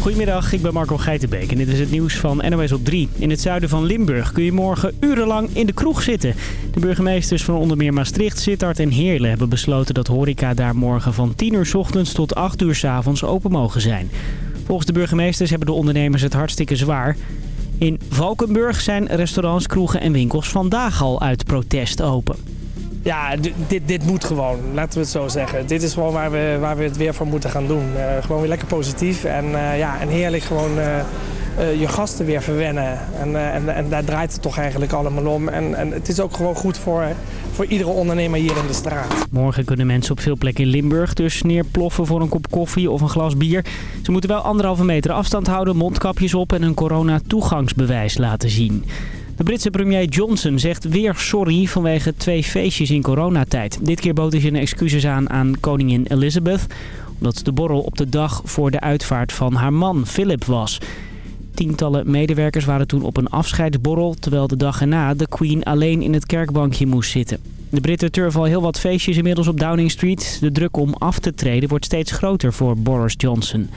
Goedemiddag, ik ben Marco Geitenbeek en dit is het nieuws van NOS op 3. In het zuiden van Limburg kun je morgen urenlang in de kroeg zitten. De burgemeesters van onder meer Maastricht, Sittard en Heerlen hebben besloten dat horeca daar morgen van 10 uur s ochtends tot 8 uur s avonds open mogen zijn. Volgens de burgemeesters hebben de ondernemers het hartstikke zwaar. In Valkenburg zijn restaurants, kroegen en winkels vandaag al uit protest open. Ja, dit, dit moet gewoon, laten we het zo zeggen. Dit is gewoon waar we, waar we het weer voor moeten gaan doen. Uh, gewoon weer lekker positief en, uh, ja, en heerlijk gewoon uh, je gasten weer verwennen. En, en, en daar draait het toch eigenlijk allemaal om. En, en het is ook gewoon goed voor, voor iedere ondernemer hier in de straat. Morgen kunnen mensen op veel plekken in Limburg dus neerploffen voor een kop koffie of een glas bier. Ze moeten wel anderhalve meter afstand houden, mondkapjes op en een corona-toegangsbewijs laten zien. De Britse premier Johnson zegt weer sorry vanwege twee feestjes in coronatijd. Dit keer bood hij zijn excuses aan aan koningin Elizabeth... omdat de borrel op de dag voor de uitvaart van haar man Philip was. Tientallen medewerkers waren toen op een afscheidsborrel... terwijl de dag erna de Queen alleen in het kerkbankje moest zitten. De Britten turven al heel wat feestjes inmiddels op Downing Street. De druk om af te treden wordt steeds groter voor Boris Johnson.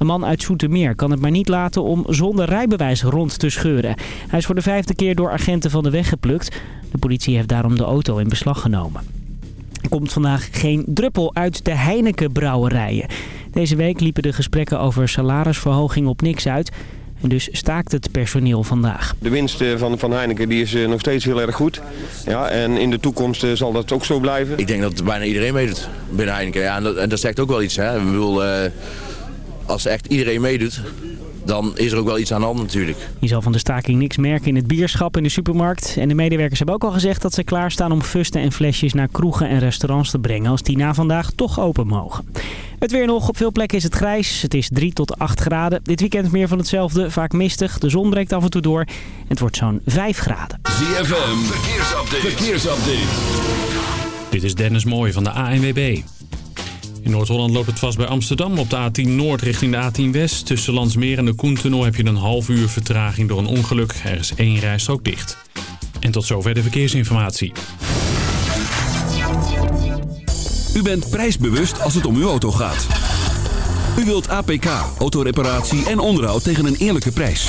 Een man uit Zoetermeer kan het maar niet laten om zonder rijbewijs rond te scheuren. Hij is voor de vijfde keer door agenten van de weg geplukt. De politie heeft daarom de auto in beslag genomen. Er komt vandaag geen druppel uit de Heineken-brouwerijen. Deze week liepen de gesprekken over salarisverhoging op niks uit... En dus staakt het personeel vandaag. De winst eh, van, van Heineken die is eh, nog steeds heel erg goed. Ja, en in de toekomst eh, zal dat ook zo blijven. Ik denk dat bijna iedereen meedoet binnen Heineken. Ja, en, dat, en dat zegt ook wel iets. Hè. Ik bedoel, als echt iedereen meedoet, dan is er ook wel iets aan de hand natuurlijk. Je zal van de staking niks merken in het bierschap in de supermarkt. En de medewerkers hebben ook al gezegd dat ze klaarstaan om fusten en flesjes naar kroegen en restaurants te brengen als die na vandaag toch open mogen. Het weer nog. Op veel plekken is het grijs. Het is 3 tot 8 graden. Dit weekend meer van hetzelfde. Vaak mistig. De zon breekt af en toe door. Het wordt zo'n 5 graden. ZFM. Verkeersupdate. Verkeersupdate. Dit is Dennis Mooij van de ANWB. In Noord-Holland loopt het vast bij Amsterdam. Op de A10 Noord richting de A10 West. Tussen Landsmeer en de Koentunnel heb je een half uur vertraging door een ongeluk. Er is één rijstrook dicht. En tot zover de verkeersinformatie. U bent prijsbewust als het om uw auto gaat. U wilt APK, autoreparatie en onderhoud tegen een eerlijke prijs.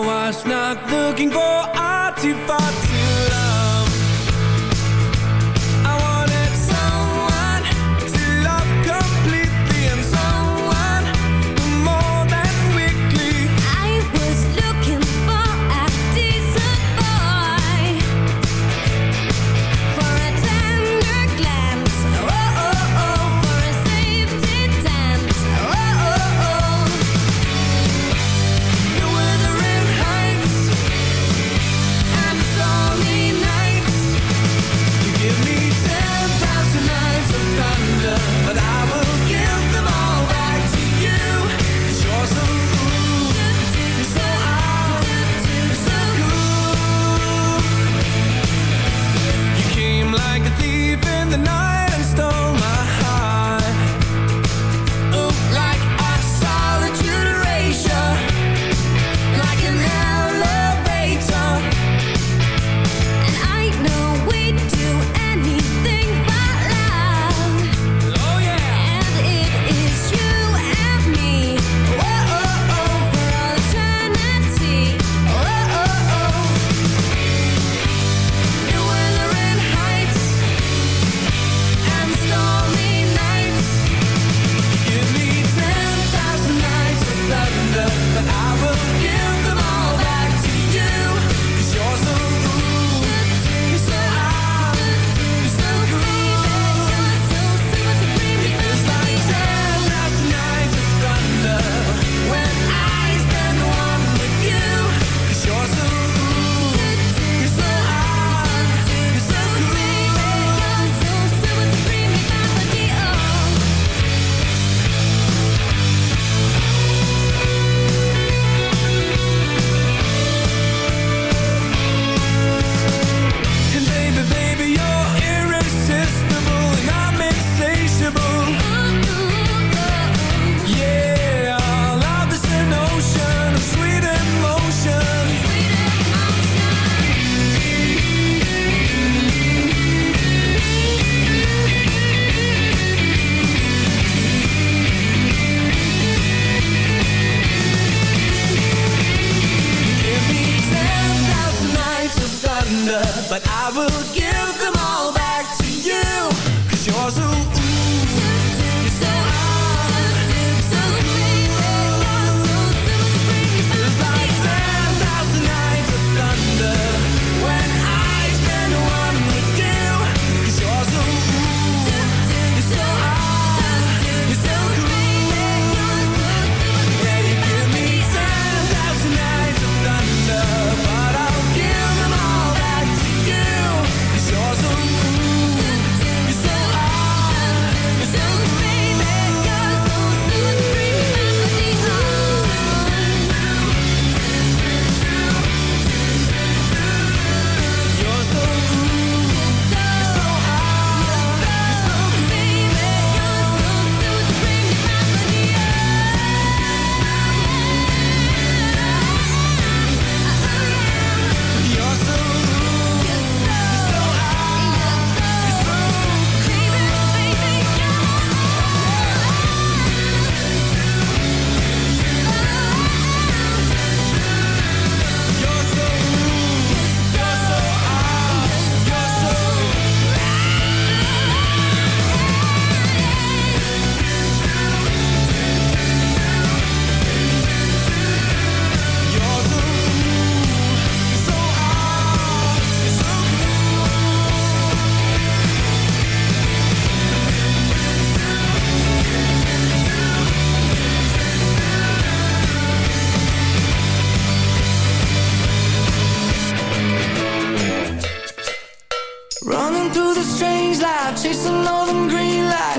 Was not looking for artifacts surrender, but I will give the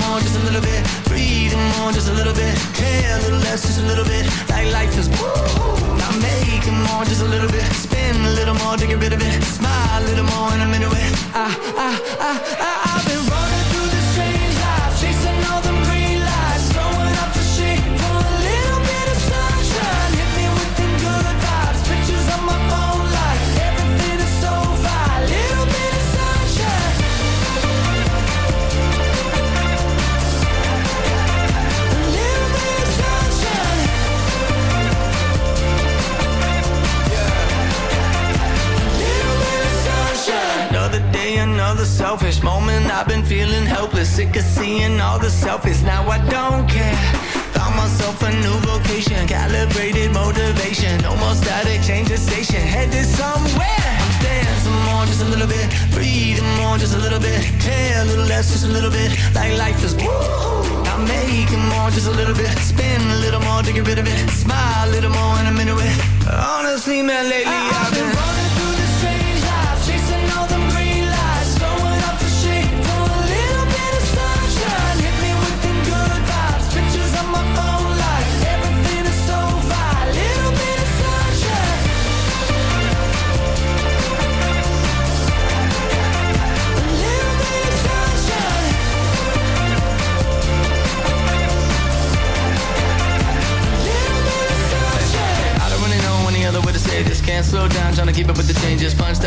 More, just a little bit, breathing more, just a little bit, care a little less, just a little bit, like life is woo. Now making more, just a little bit, spin a little more to get rid of it, smile a little more and I'm into it. I, I, I, I, I've been running selfish moment. I've been feeling helpless, sick of seeing all the selfies. Now I don't care. Found myself a new vocation, calibrated motivation. No more static, change the station, headed somewhere. I'm dancing more, just a little bit. Breathing more, just a little bit. Care a little less, just a little bit. Like life is woo. I'm making more, just a little bit. Spin a little more to get rid of it. Smile a little more I'm into it. Honestly, man, lately I've been running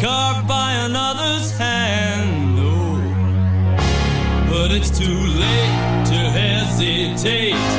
carved by another's hand. Oh, but it's too late to hesitate.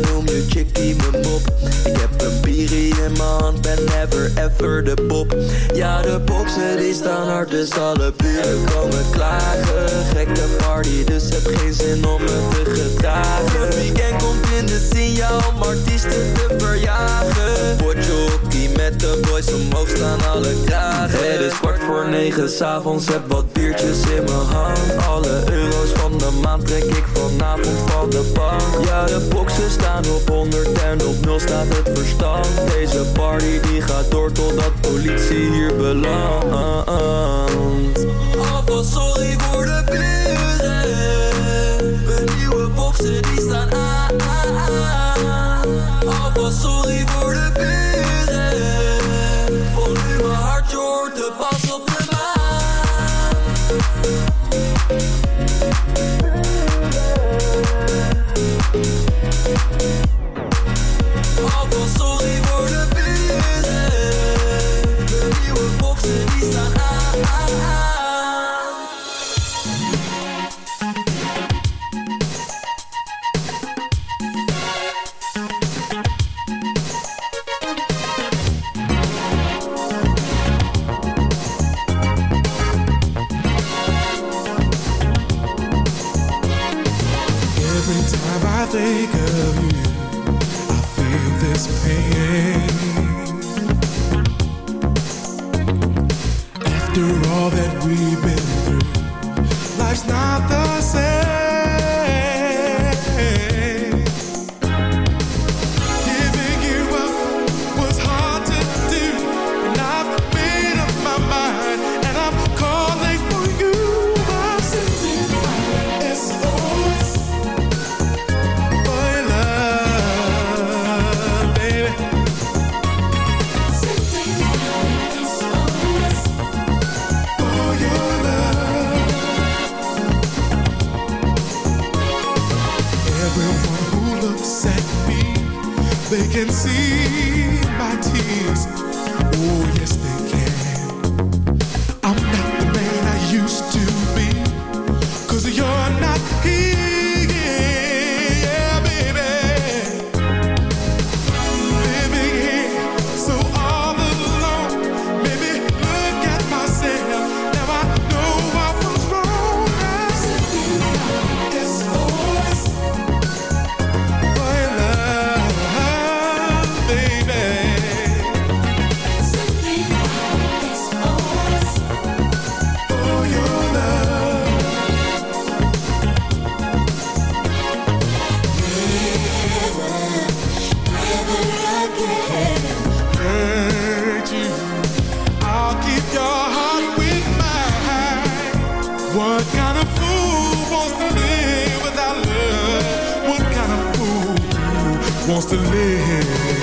Noem je chickie mijn mop Ik heb een bierie in mijn hand, ben never ever de pop. Ja, de boksen die staan hard, dus alle buren komen klagen. Gekke party, dus heb geen zin om me te gedragen. Het weekend komt in de ja, om artiesten te verjagen. Potjokkie met de boys, omhoog staan alle kragen Het is kwart voor negen s'avonds, heb wat biertjes in mijn hand. Alle euro's maand trek ik vanavond van de bank. Ja, de boxen staan op 100 en op 0 staat het verstand. Deze party die gaat door totdat politie hier belandt. Alvast sorry voor de wants to live?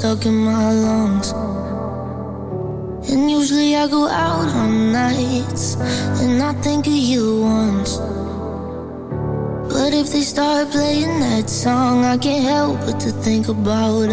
stuck in my lungs. And usually I go out on nights and I think of you once. But if they start playing that song, I can't help but to think about.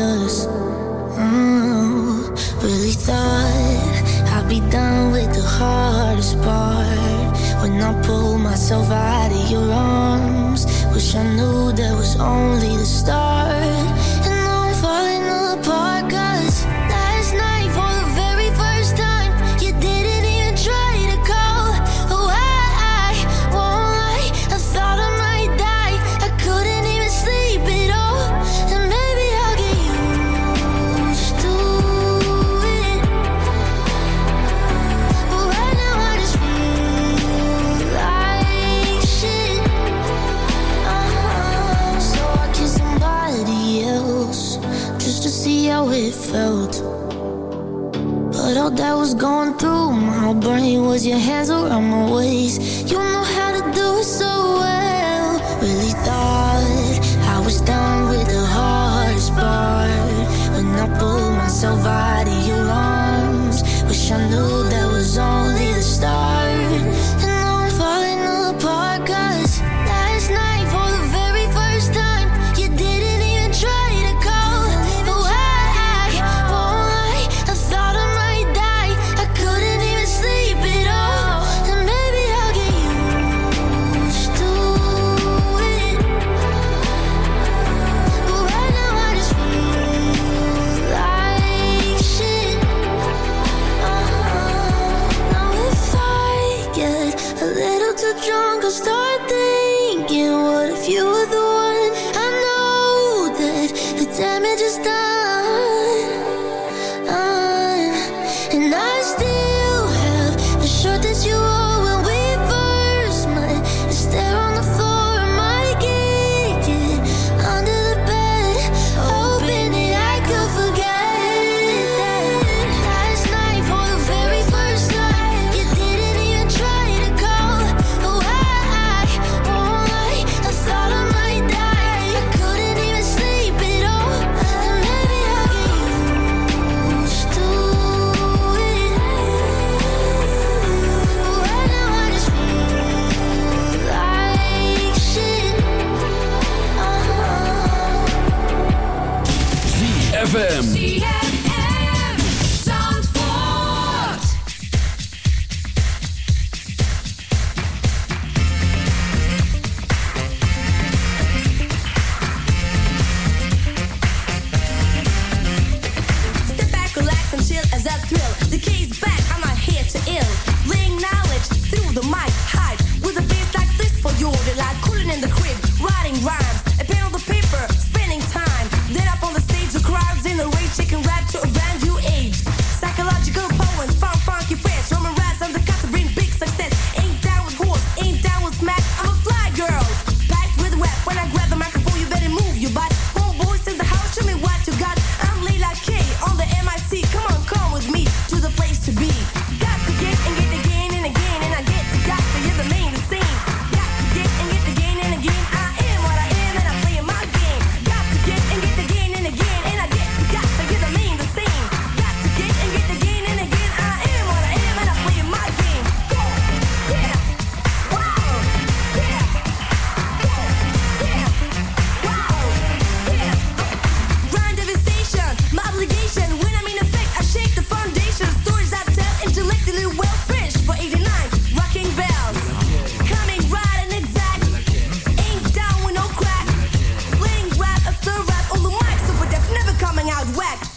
whack.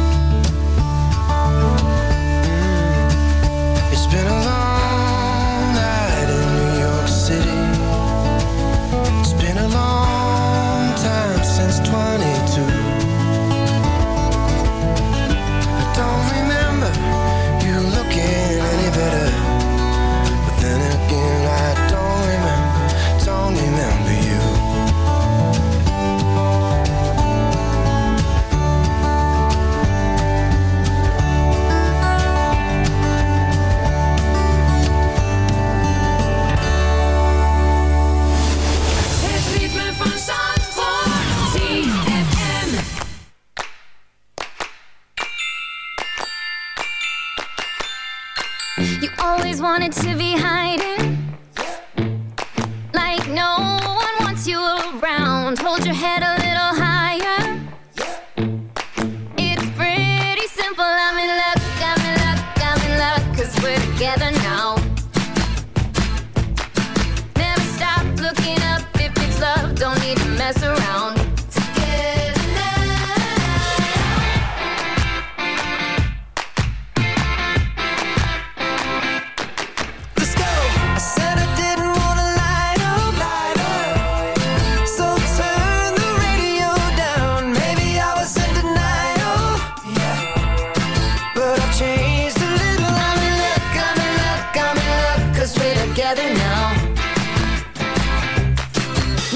Together now.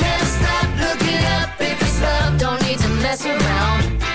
Never stop looking up if it's love, don't need to mess around.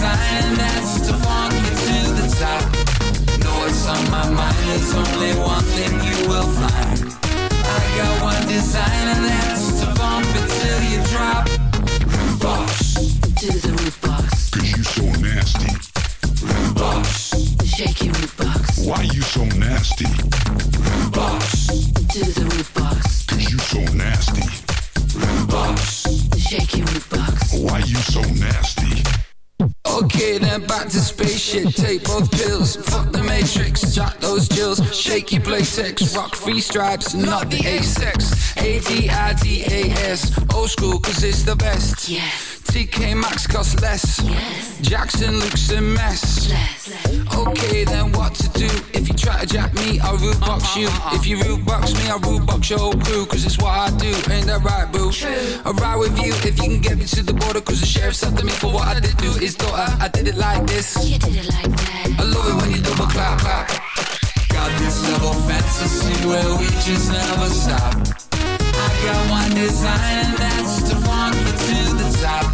one design that's to funk you to the top. Know what's on my mind, there's only one thing you will find. I got one design and that's to bump it till you drop. Rudebox. to the Rudebox. Cause you so nasty. Rudebox. Shake your Rudebox. Why you so nasty? Okay, then back to spaceship. Take both pills. Fuck the matrix. Jack those jills. Shaky playtex. Rock free stripes, not the A-sex. A-D-I-D-A-S. Old school, cause it's the best. Yes. TK Maxx costs less. Yes. Jackson looks a mess. Okay, then what to do? If you try to jack me, I'll Rudebox you. Uh-huh. If you Rudebox me, I'll Rudebox your whole crew. Cause it's what I do, ain't that right, boo? True. I'll ride with you if you can get me to the border. Cause the sheriff's said to me for what I did do his daughter. I did it like this. You did it like that. I love it when you double clap, clap. Got this double fantasy where we just never stop. I got one design and that's to funk you to the top.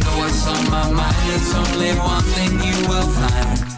Know what's on my mind, there's only one thing you will find.